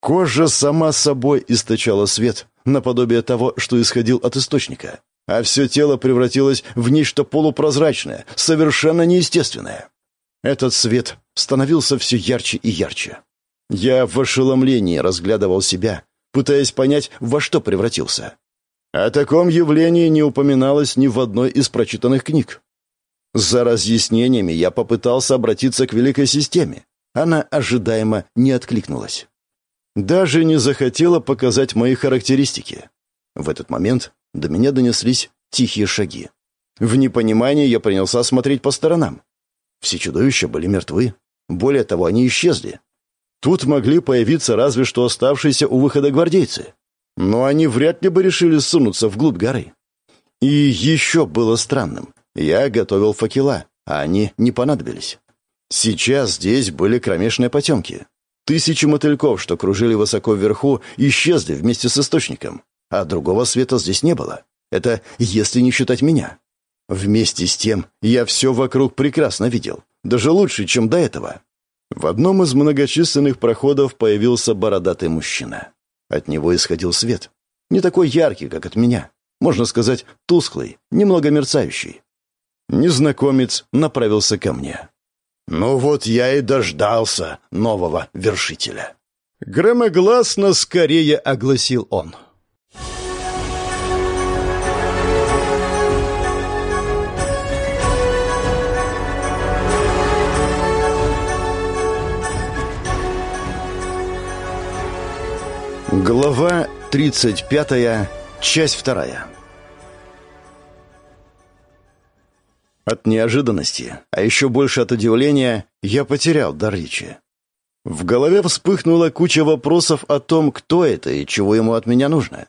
Кожа сама собой источала свет, наподобие того, что исходил от источника, а все тело превратилось в нечто полупрозрачное, совершенно неестественное. Этот свет становился все ярче и ярче. Я в ошеломлении разглядывал себя, пытаясь понять, во что превратился. О таком явлении не упоминалось ни в одной из прочитанных книг. За разъяснениями я попытался обратиться к Великой Системе. Она ожидаемо не откликнулась. Даже не захотела показать мои характеристики. В этот момент до меня донеслись тихие шаги. В непонимании я принялся смотреть по сторонам. Все чудовища были мертвы. Более того, они исчезли. Тут могли появиться разве что оставшиеся у выхода гвардейцы. Но они вряд ли бы решили сунуться вглубь горы. И еще было странным. Я готовил факела, а они не понадобились. Сейчас здесь были кромешные потемки. Тысячи мотыльков, что кружили высоко вверху, исчезли вместе с источником, а другого света здесь не было. Это если не считать меня. Вместе с тем я все вокруг прекрасно видел, даже лучше, чем до этого. В одном из многочисленных проходов появился бородатый мужчина. От него исходил свет. Не такой яркий, как от меня. Можно сказать, тусклый, немного мерцающий. Незнакомец направился ко мне. «Ну вот я и дождался нового вершителя». Громогласно скорее огласил он. Глава 35, часть 2. От неожиданности, а еще больше от удивления, я потерял дар речи. В голове вспыхнула куча вопросов о том, кто это и чего ему от меня нужно.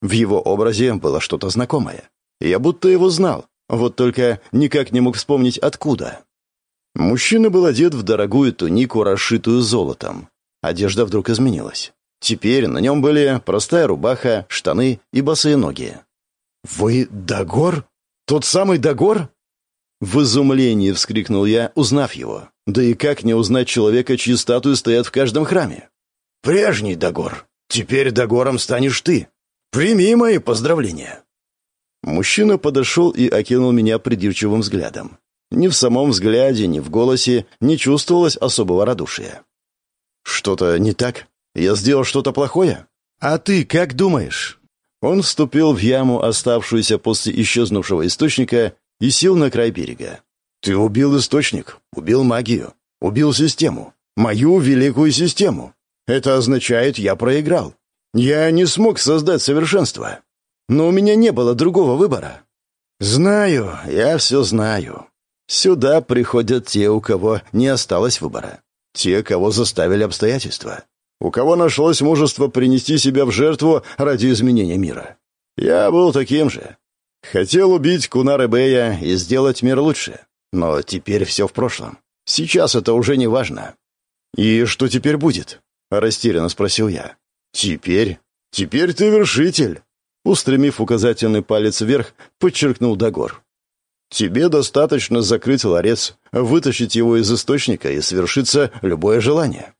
В его образе было что-то знакомое. Я будто его знал, вот только никак не мог вспомнить откуда. Мужчина был одет в дорогую тунику, расшитую золотом. Одежда вдруг изменилась. Теперь на нем были простая рубаха, штаны и босые ноги. «Вы Дагор? Тот самый Дагор?» В изумлении вскрикнул я, узнав его. Да и как не узнать человека, чьи статуи стоят в каждом храме? «Прежний Дагор. Теперь Дагором станешь ты. Прими мои поздравления». Мужчина подошел и окинул меня придирчивым взглядом. Ни в самом взгляде, ни в голосе не чувствовалось особого радушия. «Что-то не так?» Я сделал что-то плохое? А ты как думаешь?» Он вступил в яму, оставшуюся после исчезнувшего источника, и сел на край берега. «Ты убил источник, убил магию, убил систему, мою великую систему. Это означает, я проиграл. Я не смог создать совершенство. Но у меня не было другого выбора. Знаю, я все знаю. Сюда приходят те, у кого не осталось выбора. Те, кого заставили обстоятельства у кого нашлось мужество принести себя в жертву ради изменения мира. Я был таким же. Хотел убить Кунара Бея и сделать мир лучше. Но теперь все в прошлом. Сейчас это уже не важно. «И что теперь будет?» — растерянно спросил я. «Теперь? Теперь ты вершитель!» Устремив указательный палец вверх, подчеркнул Дагор. «Тебе достаточно закрыть ларец, вытащить его из источника и свершится любое желание.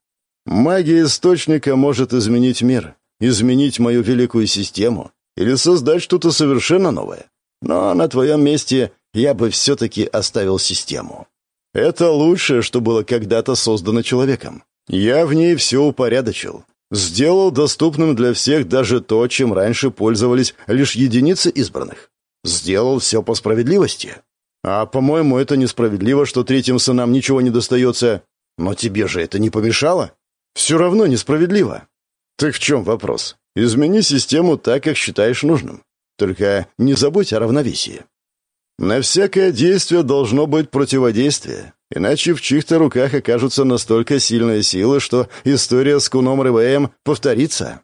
Магия Источника может изменить мир, изменить мою великую систему или создать что-то совершенно новое. Но на твоем месте я бы все-таки оставил систему. Это лучшее, что было когда-то создано человеком. Я в ней все упорядочил. Сделал доступным для всех даже то, чем раньше пользовались лишь единицы избранных. Сделал все по справедливости. А, по-моему, это несправедливо, что третьим сынам ничего не достается. Но тебе же это не помешало? Все равно несправедливо. Так в чем вопрос? Измени систему так, как считаешь нужным. Только не забудь о равновесии. На всякое действие должно быть противодействие, иначе в чьих-то руках окажутся настолько сильные силы, что история с Куном Рывеем повторится.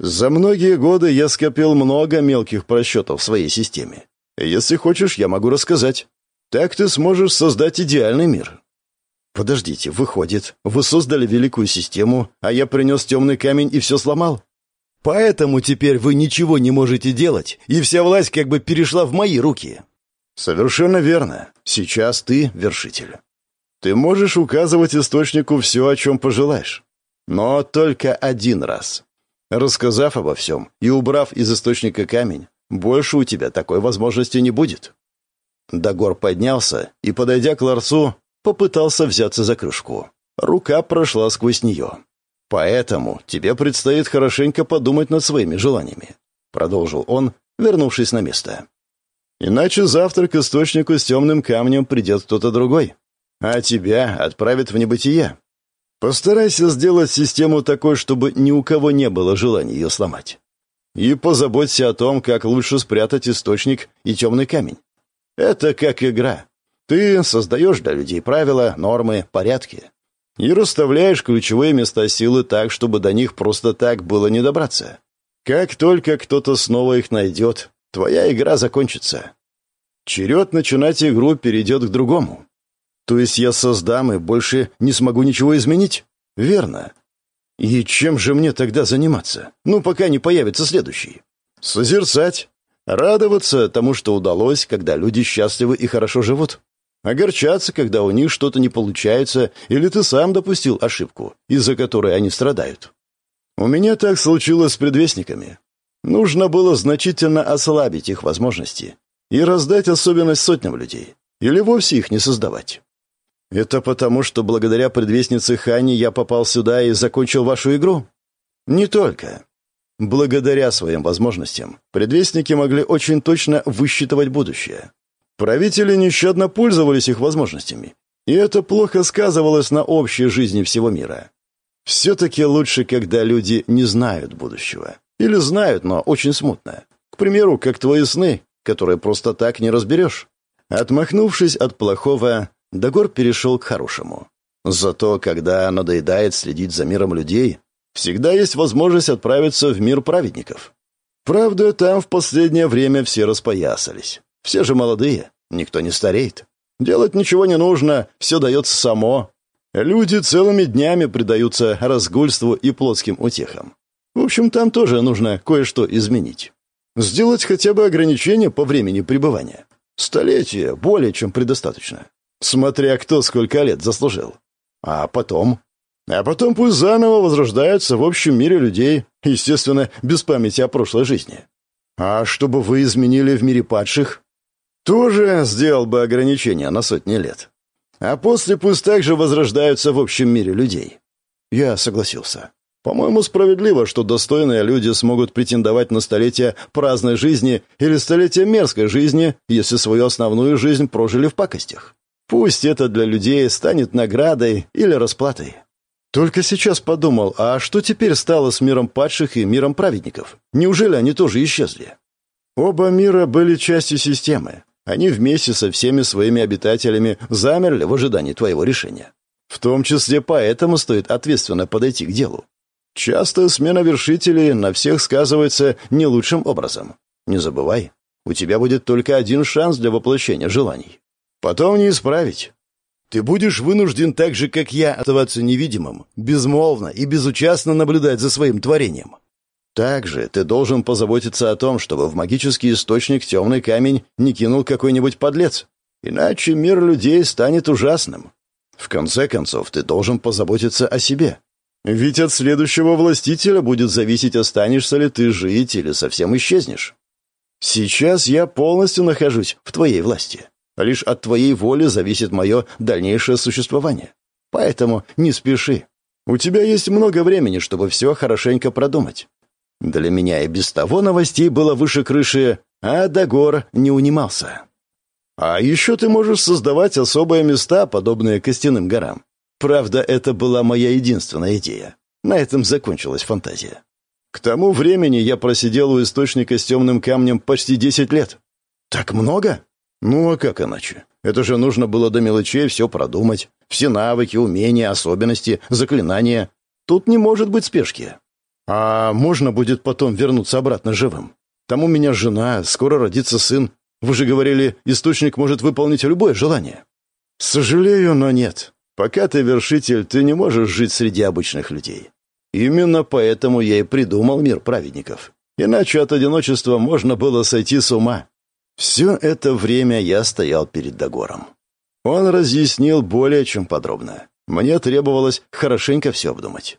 За многие годы я скопил много мелких просчетов в своей системе. Если хочешь, я могу рассказать. Так ты сможешь создать идеальный мир. «Подождите, выходит, вы создали великую систему, а я принес темный камень и все сломал? Поэтому теперь вы ничего не можете делать, и вся власть как бы перешла в мои руки». «Совершенно верно. Сейчас ты вершитель. Ты можешь указывать источнику все, о чем пожелаешь. Но только один раз. Рассказав обо всем и убрав из источника камень, больше у тебя такой возможности не будет. Дагор поднялся и, подойдя к ларцу, попытался взяться за крышку. Рука прошла сквозь нее. «Поэтому тебе предстоит хорошенько подумать над своими желаниями», — продолжил он, вернувшись на место. «Иначе завтра к источнику с темным камнем придет кто-то другой, а тебя отправят в небытие. Постарайся сделать систему такой, чтобы ни у кого не было желания ее сломать. И позаботься о том, как лучше спрятать источник и темный камень. Это как игра. Ты создаешь для людей правила, нормы, порядки. И расставляешь ключевые места силы так, чтобы до них просто так было не добраться. Как только кто-то снова их найдет, твоя игра закончится. Черед начинать игру перейдет к другому. То есть я создам и больше не смогу ничего изменить? Верно. И чем же мне тогда заниматься? Ну, пока не появится следующий. Созерцать. Радоваться тому, что удалось, когда люди счастливы и хорошо живут. Огорчаться, когда у них что-то не получается, или ты сам допустил ошибку, из-за которой они страдают. У меня так случилось с предвестниками. Нужно было значительно ослабить их возможности и раздать особенность сотням людей, или вовсе их не создавать. Это потому, что благодаря предвестнице Хани я попал сюда и закончил вашу игру? Не только. Благодаря своим возможностям, предвестники могли очень точно высчитывать будущее. Правители нещадно пользовались их возможностями, и это плохо сказывалось на общей жизни всего мира. Все-таки лучше, когда люди не знают будущего. Или знают, но очень смутно. К примеру, как твои сны, которые просто так не разберешь. Отмахнувшись от плохого, Дагор перешел к хорошему. Зато, когда надоедает следить за миром людей, всегда есть возможность отправиться в мир праведников. Правда, там в последнее время все распоясались. Все же молодые, никто не стареет. Делать ничего не нужно, все дается само. Люди целыми днями предаются разгульству и плотским утехам. В общем, там тоже нужно кое-что изменить. Сделать хотя бы ограничение по времени пребывания. Столетие более чем предостаточно. Смотря кто сколько лет заслужил. А потом а потом пусть заново возрождаются в общем мире людей, естественно, без памяти о прошлой жизни. А чтобы вы изменили в мире падших, тоже сделал бы ограничения на сотни лет. А после пусть также возрождаются в общем мире людей. Я согласился. По-моему, справедливо, что достойные люди смогут претендовать на столетие праздной жизни или столетие мерзкой жизни, если свою основную жизнь прожили в пакостях. Пусть это для людей станет наградой или расплатой. Только сейчас подумал, а что теперь стало с миром падших и миром праведников? Неужели они тоже исчезли? Оба мира были частью системы. Они вместе со всеми своими обитателями замерли в ожидании твоего решения. В том числе поэтому стоит ответственно подойти к делу. Часто смена вершителей на всех сказывается не лучшим образом. Не забывай, у тебя будет только один шанс для воплощения желаний. Потом не исправить. Ты будешь вынужден так же, как я, оставаться невидимым, безмолвно и безучастно наблюдать за своим творением. Также ты должен позаботиться о том, чтобы в магический источник темный камень не кинул какой-нибудь подлец. Иначе мир людей станет ужасным. В конце концов, ты должен позаботиться о себе. Ведь от следующего властителя будет зависеть, останешься ли ты жить или совсем исчезнешь. Сейчас я полностью нахожусь в твоей власти. Лишь от твоей воли зависит мое дальнейшее существование. Поэтому не спеши. У тебя есть много времени, чтобы все хорошенько продумать. Для меня и без того новостей было выше крыши, а Дагор не унимался. А еще ты можешь создавать особые места, подобные костяным горам. Правда, это была моя единственная идея. На этом закончилась фантазия. К тому времени я просидел у источника с темным камнем почти десять лет. Так много? Ну а как иначе? Это же нужно было до мелочей все продумать. Все навыки, умения, особенности, заклинания. Тут не может быть спешки. А можно будет потом вернуться обратно живым? Там у меня жена, скоро родится сын. Вы же говорили, источник может выполнить любое желание. Сожалею, но нет. Пока ты вершитель, ты не можешь жить среди обычных людей. Именно поэтому я и придумал мир праведников. Иначе от одиночества можно было сойти с ума. Все это время я стоял перед Дагором. Он разъяснил более чем подробно. Мне требовалось хорошенько все обдумать.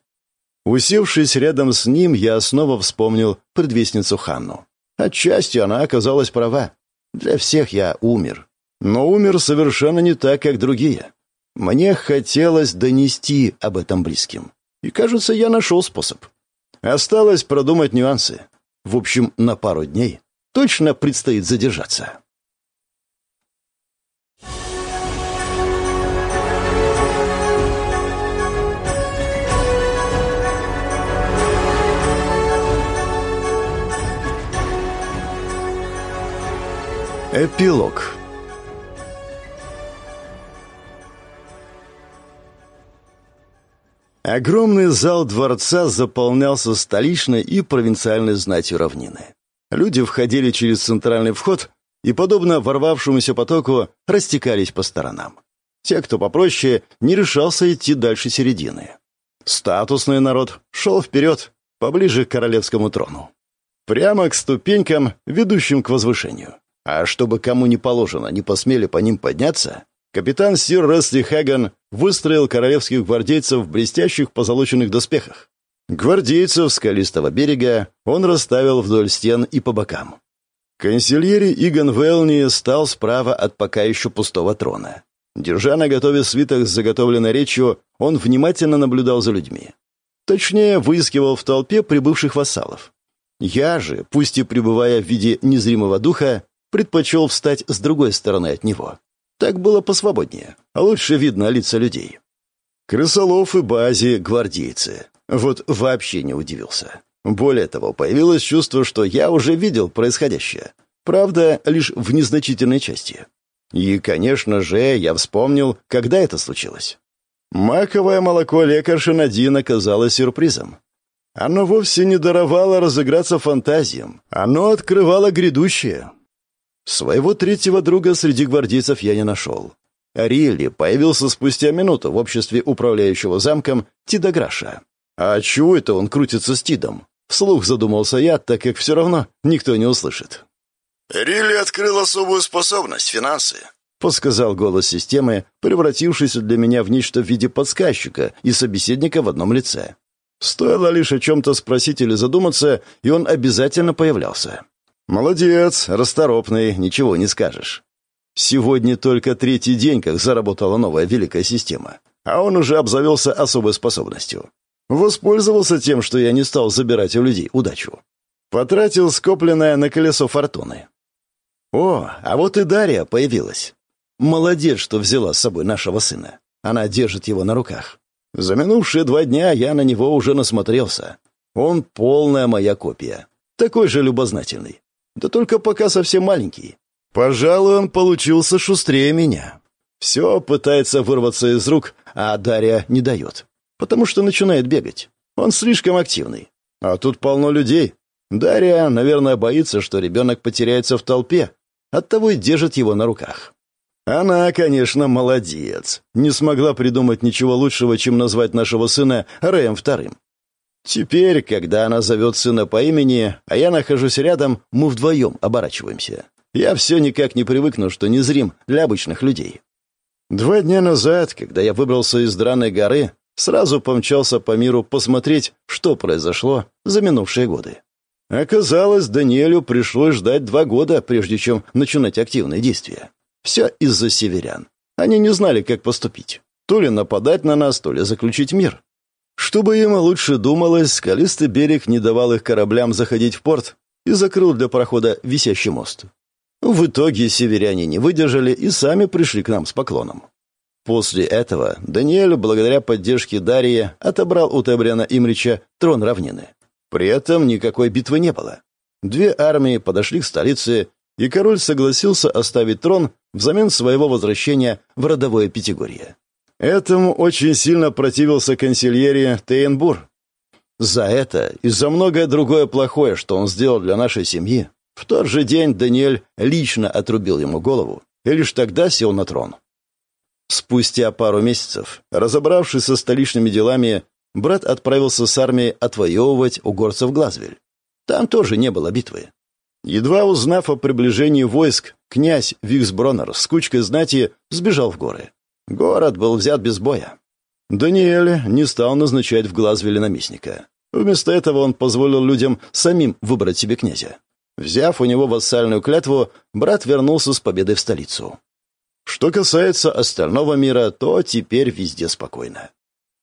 Усевшись рядом с ним, я снова вспомнил предвестницу Ханну. Отчасти она оказалась права. Для всех я умер. Но умер совершенно не так, как другие. Мне хотелось донести об этом близким. И, кажется, я нашел способ. Осталось продумать нюансы. В общем, на пару дней точно предстоит задержаться. Эпилог Огромный зал дворца заполнялся столичной и провинциальной знатью равнины. Люди входили через центральный вход и, подобно ворвавшемуся потоку, растекались по сторонам. Те, кто попроще, не решался идти дальше середины. Статусный народ шел вперед, поближе к королевскому трону. Прямо к ступенькам, ведущим к возвышению. А чтобы кому не положено, не посмели по ним подняться, Капитан Сир Ресли Хаган выстроил королевских гвардейцев в блестящих позолоченных доспехах. Гвардейцев скалистого берега он расставил вдоль стен и по бокам. Консильери Иган Велни стал справа от пока еще пустого трона. Держа на готове свиток с заготовленной речью, он внимательно наблюдал за людьми. Точнее, выискивал в толпе прибывших вассалов. Я же, пусть и пребывая в виде незримого духа, предпочел встать с другой стороны от него. Так было посвободнее, а лучше видно лица людей. Крысолов и Бази — гвардейцы. Вот вообще не удивился. Более того, появилось чувство, что я уже видел происходящее. Правда, лишь в незначительной части. И, конечно же, я вспомнил, когда это случилось. Маковое молоко лекарши Надин оказалось сюрпризом. Оно вовсе не даровало разыграться фантазиям. Оно открывало грядущее. Своего третьего друга среди гвардейцев я не нашел. Рилли появился спустя минуту в обществе управляющего замком Тида Граша. А чего это он крутится с Тидом? Вслух задумался я, так как все равно никто не услышит. «Рилли открыл особую способность — финансы», — подсказал голос системы, превратившийся для меня в нечто в виде подсказчика и собеседника в одном лице. Стоило лишь о чем-то спросить или задуматься, и он обязательно появлялся. «Молодец, расторопный, ничего не скажешь. Сегодня только третий день, как заработала новая великая система, а он уже обзавелся особой способностью. Воспользовался тем, что я не стал забирать у людей удачу. Потратил скопленное на колесо фортуны. О, а вот и Дарья появилась. Молодец, что взяла с собой нашего сына. Она держит его на руках. За минувшие два дня я на него уже насмотрелся. Он полная моя копия. Такой же любознательный. Да только пока совсем маленький. Пожалуй, он получился шустрее меня. Все пытается вырваться из рук, а Дарья не дает. Потому что начинает бегать. Он слишком активный. А тут полно людей. Дарья, наверное, боится, что ребенок потеряется в толпе. Оттого и держит его на руках. Она, конечно, молодец. Не смогла придумать ничего лучшего, чем назвать нашего сына Рэем Вторым. Теперь, когда она зовет сына по имени, а я нахожусь рядом, мы вдвоем оборачиваемся. Я все никак не привыкну, что незрим для обычных людей. Два дня назад, когда я выбрался из драной горы, сразу помчался по миру посмотреть, что произошло за минувшие годы. Оказалось, Даниэлю пришлось ждать два года, прежде чем начинать активные действия. Все из-за северян. Они не знали, как поступить. То ли нападать на нас, то ли заключить мир. Чтобы им лучше думалось, скалистый берег не давал их кораблям заходить в порт и закрыл для прохода висящий мост. В итоге северяне не выдержали и сами пришли к нам с поклоном. После этого Даниэль, благодаря поддержке Дарьи, отобрал у Тебряна Имрича трон равнины. При этом никакой битвы не было. Две армии подошли к столице, и король согласился оставить трон взамен своего возвращения в родовое Пятигорье. Этому очень сильно противился консильери Тейнбур. За это и за многое другое плохое, что он сделал для нашей семьи, в тот же день Даниэль лично отрубил ему голову и лишь тогда сел на трон. Спустя пару месяцев, разобравшись со столичными делами, брат отправился с армией отвоевывать у горцев Глазвель. Там тоже не было битвы. Едва узнав о приближении войск, князь Виксбронер с кучкой знати сбежал в горы. Город был взят без боя. Даниэль не стал назначать в Глазвеле наместника. Вместо этого он позволил людям самим выбрать себе князя. Взяв у него вассальную клятву, брат вернулся с победой в столицу. Что касается остального мира, то теперь везде спокойно.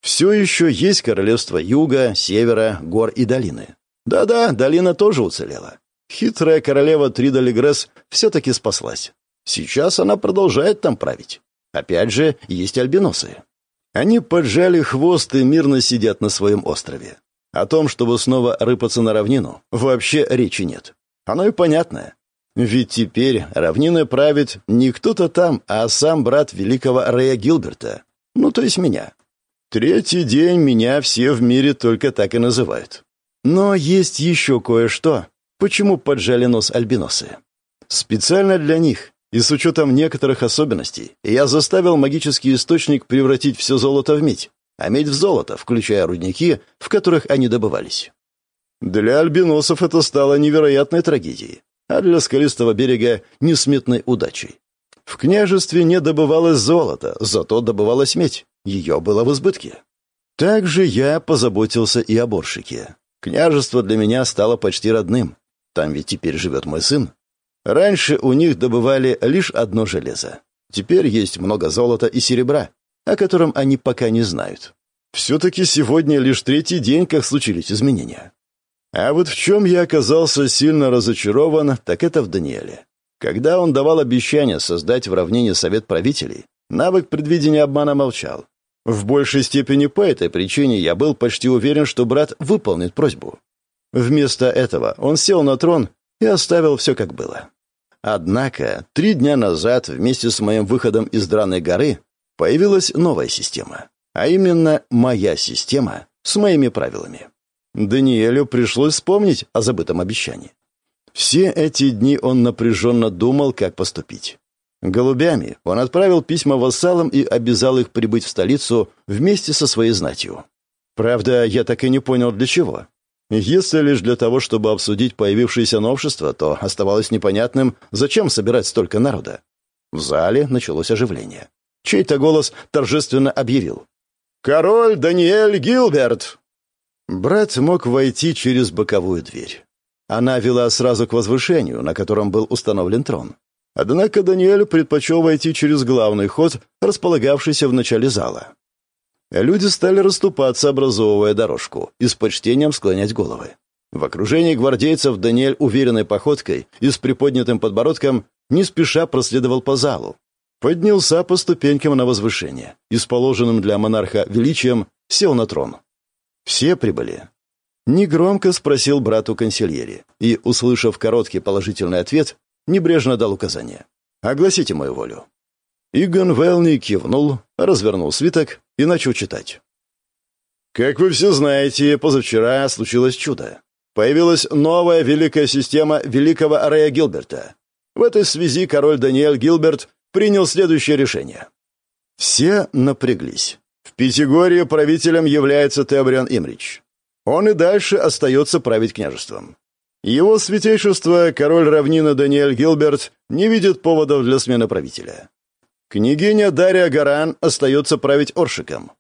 Все еще есть королевство юга, севера, гор и долины. Да-да, долина тоже уцелела. Хитрая королева Трида все-таки спаслась. Сейчас она продолжает там править. Опять же, есть альбиносы. Они поджали хвост и мирно сидят на своем острове. О том, чтобы снова рыпаться на равнину, вообще речи нет. Оно и понятно. Ведь теперь равниной правит не кто-то там, а сам брат великого Рэя Гилберта. Ну, то есть меня. Третий день меня все в мире только так и называют. Но есть еще кое-что. Почему поджали нос альбиносы? Специально для них, и с учетом некоторых особенностей, я заставил магический источник превратить все золото в медь, а медь в золото, включая рудники, в которых они добывались. Для альбиносов это стало невероятной трагедией, а для скалистого берега — несметной удачей. В княжестве не добывалось золото, зато добывалась медь. Ее было в избытке. Также я позаботился и о борщике. Княжество для меня стало почти родным. Там ведь теперь живет мой сын. Раньше у них добывали лишь одно железо. Теперь есть много золота и серебра, о котором они пока не знают. Все-таки сегодня лишь третий день, как случились изменения. А вот в чем я оказался сильно разочарован, так это в Даниэле. Когда он давал обещание создать в равнине совет правителей, навык предвидения обмана молчал. В большей степени по этой причине я был почти уверен, что брат выполнит просьбу. Вместо этого он сел на трон и оставил все как было. Однако три дня назад вместе с моим выходом из Драной горы появилась новая система, а именно моя система с моими правилами. Даниэлю пришлось вспомнить о забытом обещании. Все эти дни он напряженно думал, как поступить. Голубями он отправил письма вассалам и обязал их прибыть в столицу вместе со своей знатью. Правда, я так и не понял, для чего. Если лишь для того, чтобы обсудить появившееся новшество, то оставалось непонятным, зачем собирать столько народа. В зале началось оживление. Чей-то голос торжественно объявил. «Король Даниэль Гилберт!» Брат мог войти через боковую дверь. Она вела сразу к возвышению, на котором был установлен трон. Однако Даниэль предпочел войти через главный ход, располагавшийся в начале зала. Люди стали расступаться, образовывая дорожку, и с почтением склонять головы. В окружении гвардейцев Даниэль уверенной походкой и с приподнятым подбородком не спеша проследовал по залу. Поднялся по ступенькам на возвышение и с положенным для монарха величием сел на трон. Все прибыли. Негромко спросил брату консильери и, услышав короткий положительный ответ, небрежно дал указание. «Огласите мою волю». Игон Велни кивнул, развернул свиток и начал читать. «Как вы все знаете, позавчера случилось чудо. Появилась новая великая система великого Арея Гилберта. В этой связи король Даниэль Гилберт принял следующее решение. Все напряглись. В Пятигории правителем является Теобриан Имрич. Он и дальше остается править княжеством. Его святейшество, король равнина Даниэль Гилберт, не видит поводов для смены правителя. Княгиня Дарья Гаран остается править Оршиком.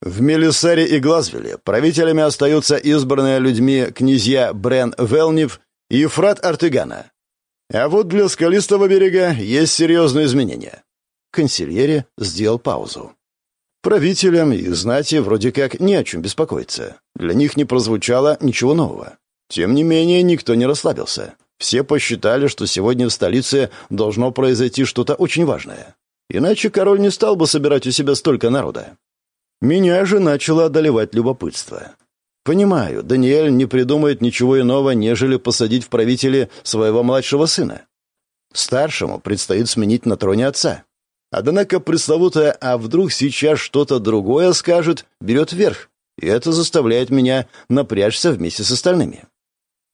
В Мелисаре и Глазвеле правителями остаются избранные людьми князья Брен Велнив и Ефрат Артыгана. А вот для скалистого берега есть серьезные изменения. Консильери сделал паузу. Правителям и знати вроде как не о чем беспокоиться. Для них не прозвучало ничего нового. Тем не менее, никто не расслабился. Все посчитали, что сегодня в столице должно произойти что-то очень важное. Иначе король не стал бы собирать у себя столько народа. Меня же начало одолевать любопытство. Понимаю, Даниэль не придумает ничего иного, нежели посадить в правители своего младшего сына. Старшему предстоит сменить на троне отца. Однако пресловутое «а вдруг сейчас что-то другое скажет» берет верх, и это заставляет меня напрячься вместе с остальными.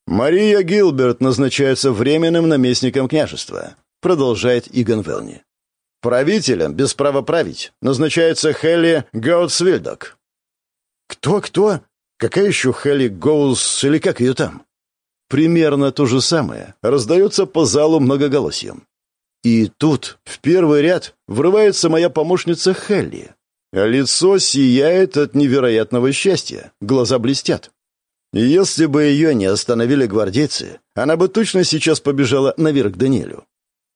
«Мария Гилберт назначается временным наместником княжества», продолжает Игон Велни. «Правителем, без права править, назначается Хелли Гоутсвильдок». «Кто-кто? Какая еще Хелли Гоус или как ее там?» Примерно то же самое раздается по залу многоголосием. И тут, в первый ряд, врывается моя помощница Хелли. Лицо сияет от невероятного счастья, глаза блестят. Если бы ее не остановили гвардейцы, она бы точно сейчас побежала наверх к Даниэлю.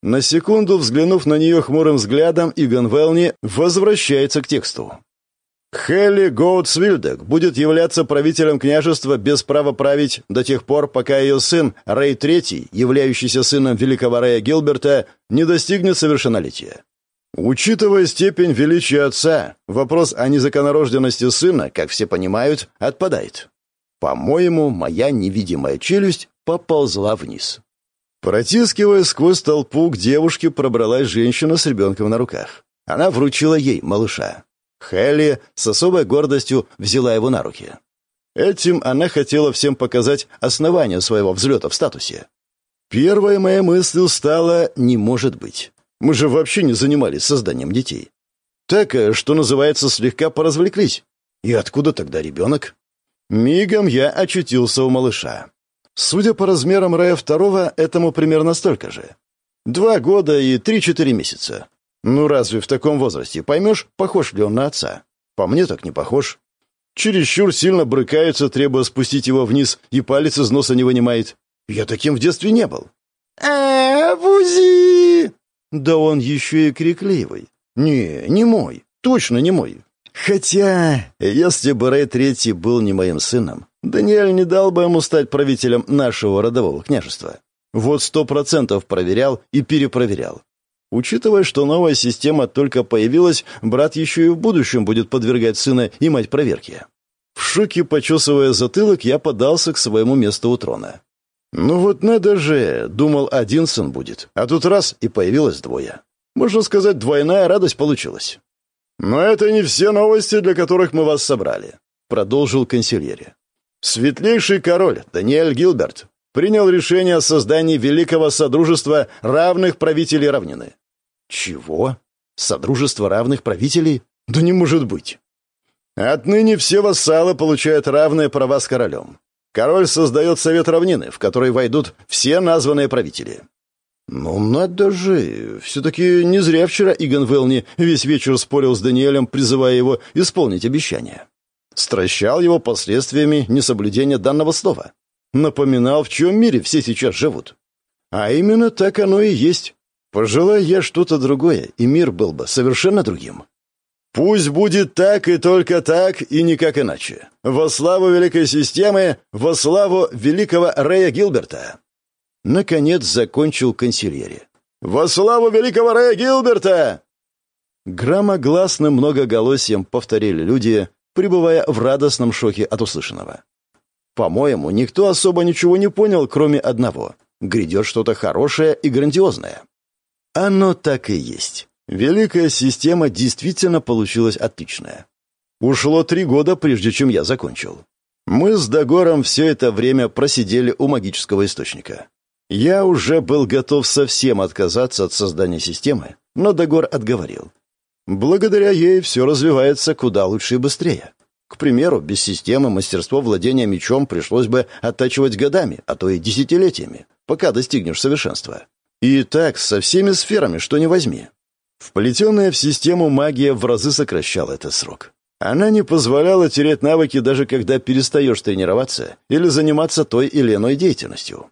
На секунду, взглянув на нее хмурым взглядом, Игон Велни возвращается к тексту. Хелли Гоутсвильдек будет являться правителем княжества без права править до тех пор, пока ее сын Рэй III, являющийся сыном великого Рэя Гилберта, не достигнет совершеннолетия. Учитывая степень величия отца, вопрос о незаконорожденности сына, как все понимают, отпадает. По-моему, моя невидимая челюсть поползла вниз. Протискивая сквозь толпу, к девушке пробралась женщина с ребенком на руках. Она вручила ей малыша. Хелли с особой гордостью взяла его на руки. Этим она хотела всем показать основание своего взлета в статусе. Первой моей мыслью стало «не может быть». Мы же вообще не занимались созданием детей. Так, э, что называется, слегка поразвлеклись. И откуда тогда ребенок? Мигом я очутился у малыша. Судя по размерам Рая второго, этому примерно столько же. Два года и три-четыре месяца. Ну разве в таком возрасте поймешь, похож ли он на отца? По мне так не похож. Чересчур сильно брыкается, требуя спустить его вниз, и палец из носа не вынимает. Я таким в детстве не был. а Бузи!» Да он еще и крикливый. Не, не мой. Точно не мой. Хотя, если бы Рэй Третий был не моим сыном, Даниэль не дал бы ему стать правителем нашего родового княжества. Вот сто процентов проверял и перепроверял. Учитывая, что новая система только появилась, брат еще и в будущем будет подвергать сына и мать проверке. В шоке, почесывая затылок, я подался к своему месту у трона. «Ну вот надо же!» — думал, один сын будет. А тут раз — и появилось двое. Можно сказать, двойная радость получилась. «Но это не все новости, для которых мы вас собрали», — продолжил консильери. Светлейший король Даниэль Гилберт принял решение о создании Великого Содружества равных правителей равнины. Чего? Содружество равных правителей? Да не может быть. Отныне все вассалы получают равные права с королем. Король создает совет равнины, в который войдут все названные правители. «Ну, надо же! Все-таки не зря вчера Игон Велни весь вечер спорил с Даниэлем, призывая его исполнить обещание стращал его последствиями несоблюдения данного слова. Напоминал, в чем мире все сейчас живут. А именно так оно и есть. Пожелай я что-то другое, и мир был бы совершенно другим. Пусть будет так и только так, и никак иначе. Во славу великой системы, во славу великого Рэя Гилберта. Наконец закончил консильери. «Во славу великого Рэя Гилберта!» Громогласным многоголосием повторили люди, пребывая в радостном шоке от услышанного. По-моему, никто особо ничего не понял, кроме одного. Грядет что-то хорошее и грандиозное. Оно так и есть. Великая система действительно получилась отличная. Ушло три года, прежде чем я закончил. Мы с Дагором все это время просидели у магического источника. Я уже был готов совсем отказаться от создания системы, но Дагор отговорил. Благодаря ей все развивается куда лучше и быстрее. К примеру, без системы мастерство владения мечом пришлось бы оттачивать годами, а то и десятилетиями, пока достигнешь совершенства. И так со всеми сферами, что не возьми. Вплетенная в систему магия в разы сокращала этот срок. Она не позволяла терять навыки даже когда перестаешь тренироваться или заниматься той или иной деятельностью.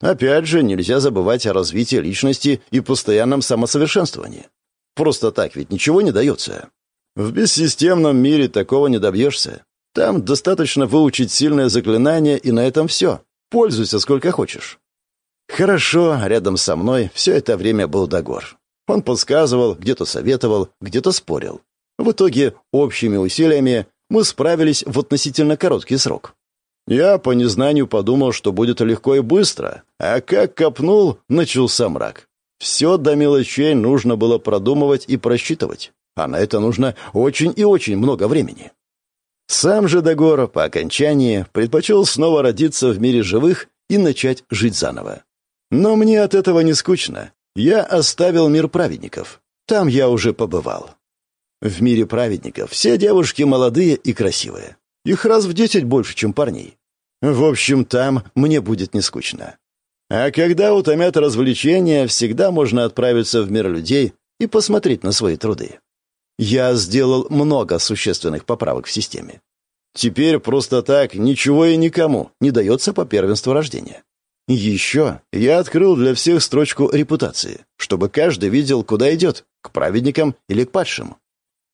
Опять же, нельзя забывать о развитии личности и постоянном самосовершенствовании. Просто так ведь ничего не дается. В бессистемном мире такого не добьешься. Там достаточно выучить сильное заклинание, и на этом все. Пользуйся сколько хочешь. Хорошо, рядом со мной все это время был Дагор. Он подсказывал, где-то советовал, где-то спорил. В итоге, общими усилиями мы справились в относительно короткий срок. Я по незнанию подумал, что будет легко и быстро, а как копнул, начался мрак. Все до мелочей нужно было продумывать и просчитывать, а на это нужно очень и очень много времени. Сам же Дагор по окончании предпочел снова родиться в мире живых и начать жить заново. Но мне от этого не скучно. Я оставил мир праведников. Там я уже побывал. В мире праведников все девушки молодые и красивые. Их раз в десять больше, чем парней. В общем, там мне будет не скучно. А когда утомят развлечения, всегда можно отправиться в мир людей и посмотреть на свои труды. Я сделал много существенных поправок в системе. Теперь просто так ничего и никому не дается по первенству рождения. Еще я открыл для всех строчку репутации, чтобы каждый видел, куда идет, к праведникам или к падшим.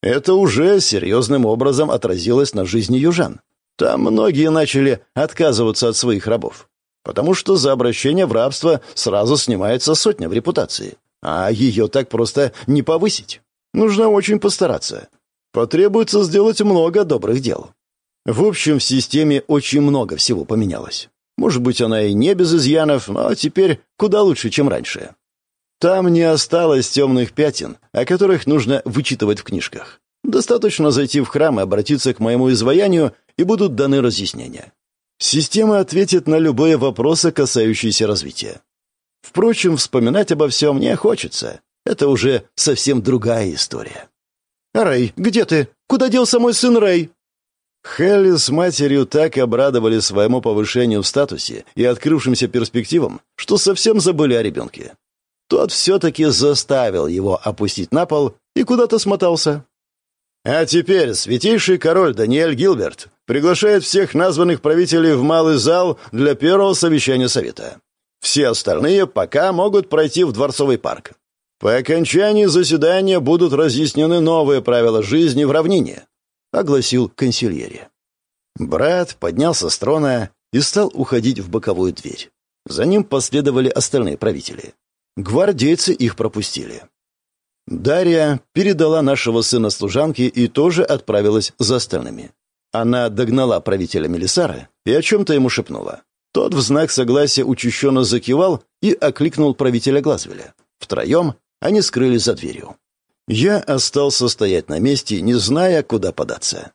Это уже серьезным образом отразилось на жизни южан. Там многие начали отказываться от своих рабов, потому что за обращение в рабство сразу снимается сотня в репутации, а ее так просто не повысить. Нужно очень постараться. Потребуется сделать много добрых дел. В общем, в системе очень много всего поменялось. Может быть, она и не без изъянов, но теперь куда лучше, чем раньше. Там не осталось темных пятен, о которых нужно вычитывать в книжках. Достаточно зайти в храм и обратиться к моему изваянию, и будут даны разъяснения. Система ответит на любые вопросы, касающиеся развития. Впрочем, вспоминать обо всем не хочется. Это уже совсем другая история. «Рэй, где ты? Куда делся мой сын Рэй?» Хелли с матерью так обрадовали своему повышению в статусе и открывшимся перспективам, что совсем забыли о ребенке. Тот все-таки заставил его опустить на пол и куда-то смотался. А теперь святейший король Даниэль Гилберт приглашает всех названных правителей в малый зал для первого совещания совета. Все остальные пока могут пройти в Дворцовый парк. По окончании заседания будут разъяснены новые правила жизни в равнине. — огласил консильери. Брат поднялся с трона и стал уходить в боковую дверь. За ним последовали остальные правители. Гвардейцы их пропустили. Дарья передала нашего сына служанке и тоже отправилась за остальными. Она догнала правителя Мелисара и о чем-то ему шепнула. Тот в знак согласия учащенно закивал и окликнул правителя Глазвеля. Втроем они скрылись за дверью. Я остался стоять на месте, не зная, куда податься.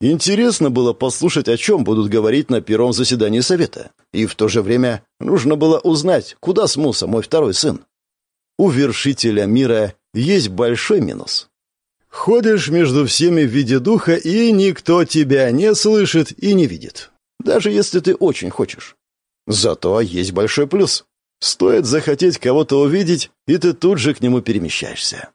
Интересно было послушать, о чем будут говорить на первом заседании совета. И в то же время нужно было узнать, куда смылся мой второй сын. У вершителя мира есть большой минус. Ходишь между всеми в виде духа, и никто тебя не слышит и не видит. Даже если ты очень хочешь. Зато есть большой плюс. Стоит захотеть кого-то увидеть, и ты тут же к нему перемещаешься.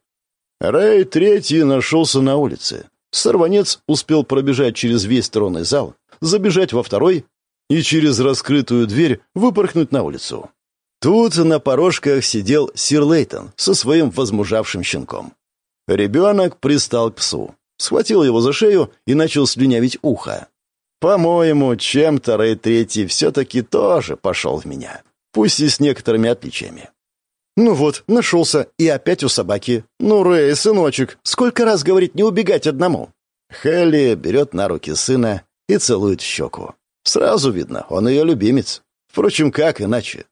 Рэй третий нашелся на улице. Сорванец успел пробежать через весь тронный зал, забежать во второй и через раскрытую дверь выпорхнуть на улицу. Тут на порожках сидел сир Лейтон со своим возмужавшим щенком. Ребенок пристал к псу, схватил его за шею и начал слюнявить ухо. По-моему, чем-то Рэй Третий все-таки тоже пошел в меня, пусть и с некоторыми отличиями. «Ну вот, нашелся, и опять у собаки. Ну, Рэй, сыночек, сколько раз говорить не убегать одному?» Хелли берет на руки сына и целует в щеку. Сразу видно, он ее любимец. Впрочем, как иначе?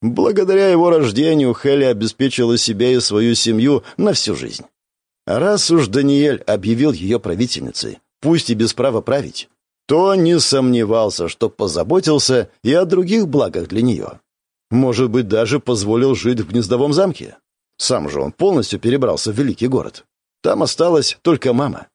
Благодаря его рождению Хелли обеспечила себя и свою семью на всю жизнь. Раз уж Даниэль объявил ее правительницей, пусть и без права править, то не сомневался, что позаботился и о других благах для нее. Может быть, даже позволил жить в гнездовом замке. Сам же он полностью перебрался в великий город. Там осталась только мама.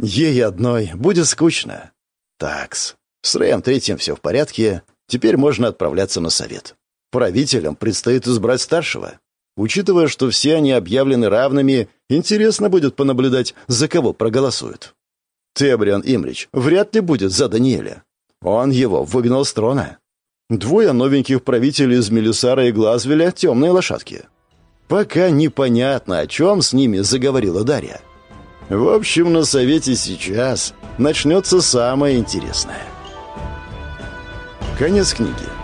Ей одной будет скучно. Такс. С Рэем Третьим все в порядке. Теперь можно отправляться на совет. Правителям предстоит избрать старшего. Учитывая, что все они объявлены равными, интересно будет понаблюдать, за кого проголосуют. Тебриан Имрич вряд ли будет за Даниэля. Он его выгнал с трона. Двое новеньких правителей из Мелисара и Глазвеля — темные лошадки. Пока непонятно, о чем с ними заговорила Дарья. В общем, на совете сейчас начнется самое интересное. Конец книги.